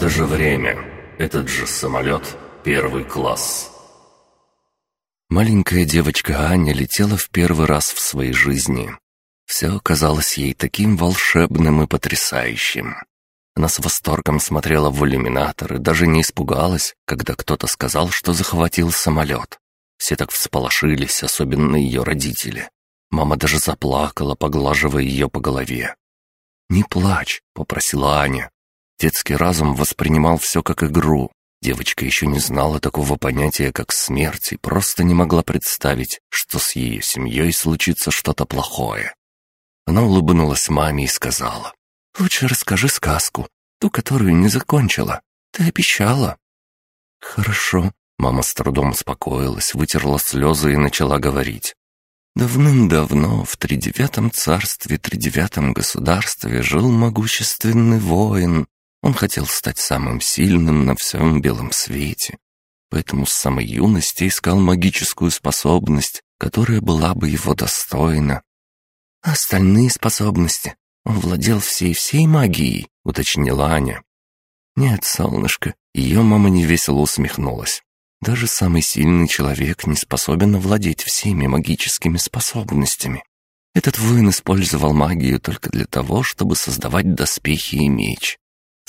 это же время, этот же самолет, первый класс. Маленькая девочка Аня летела в первый раз в своей жизни. Все казалось ей таким волшебным и потрясающим. Она с восторгом смотрела в иллюминатор и даже не испугалась, когда кто-то сказал, что захватил самолет. Все так всполошились, особенно ее родители. Мама даже заплакала, поглаживая ее по голове. «Не плачь», — попросила Аня. Детский разум воспринимал все как игру. Девочка еще не знала такого понятия, как смерть, и просто не могла представить, что с ее семьей случится что-то плохое. Она улыбнулась маме и сказала, «Лучше расскажи сказку, ту, которую не закончила. Ты обещала». «Хорошо», — мама с трудом успокоилась, вытерла слезы и начала говорить. Давным-давно в тридевятом царстве, тридевятом государстве жил могущественный воин. Он хотел стать самым сильным на всем белом свете. Поэтому с самой юности искал магическую способность, которая была бы его достойна. А остальные способности? Он владел всей-всей магией, уточнила Аня. Нет, солнышко, ее мама невесело усмехнулась. Даже самый сильный человек не способен овладеть всеми магическими способностями. Этот воин использовал магию только для того, чтобы создавать доспехи и меч.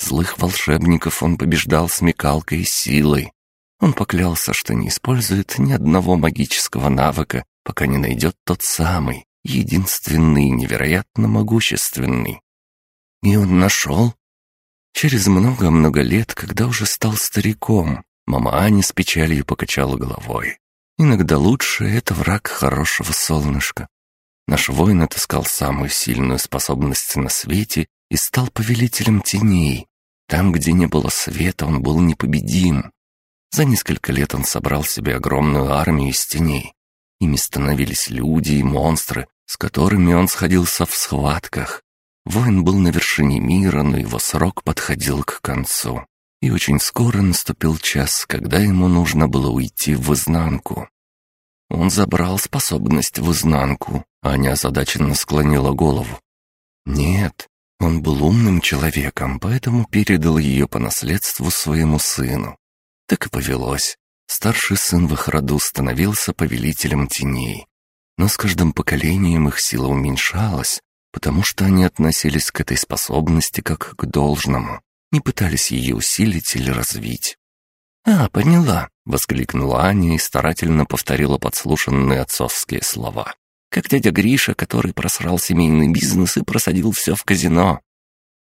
Злых волшебников он побеждал смекалкой и силой. Он поклялся, что не использует ни одного магического навыка, пока не найдет тот самый, единственный, невероятно могущественный. И он нашел. Через много-много лет, когда уже стал стариком, Мама Аня с печалью покачала головой. Иногда лучше — это враг хорошего солнышка. Наш воин отыскал самую сильную способность на свете и стал повелителем теней. Там, где не было света, он был непобедим. За несколько лет он собрал себе огромную армию из теней. Ими становились люди и монстры, с которыми он сходился в схватках. Воин был на вершине мира, но его срок подходил к концу. И очень скоро наступил час, когда ему нужно было уйти в изнанку. Он забрал способность в изнанку, Аня озадаченно склонила голову. Нет, он был умным человеком, поэтому передал ее по наследству своему сыну. Так и повелось. Старший сын в их роду становился повелителем теней. Но с каждым поколением их сила уменьшалась, потому что они относились к этой способности как к должному не пытались ее усилить или развить. «А, поняла», — воскликнула Аня и старательно повторила подслушанные отцовские слова. «Как дядя Гриша, который просрал семейный бизнес и просадил все в казино».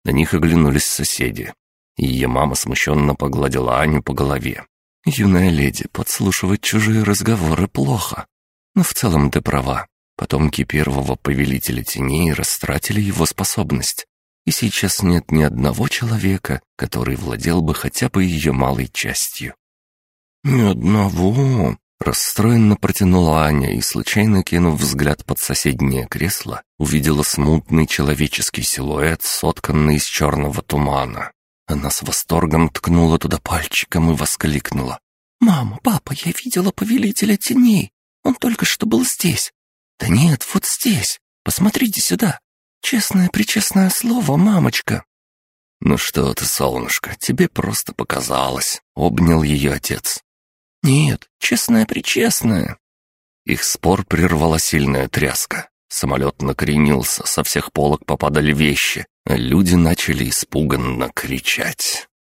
На них оглянулись соседи. Ее мама смущенно погладила Аню по голове. «Юная леди, подслушивать чужие разговоры плохо. Но в целом ты права. Потомки первого повелителя теней растратили его способность и сейчас нет ни одного человека, который владел бы хотя бы ее малой частью. «Ни одного!» — расстроенно протянула Аня и, случайно кинув взгляд под соседнее кресло, увидела смутный человеческий силуэт, сотканный из черного тумана. Она с восторгом ткнула туда пальчиком и воскликнула. «Мама, папа, я видела повелителя теней. Он только что был здесь. Да нет, вот здесь. Посмотрите сюда. «Честное-пречестное слово, мамочка!» «Ну что ты, солнышко, тебе просто показалось», — обнял ее отец. «Нет, честное-пречестное». Их спор прервала сильная тряска. Самолет накренился, со всех полок попадали вещи, люди начали испуганно кричать.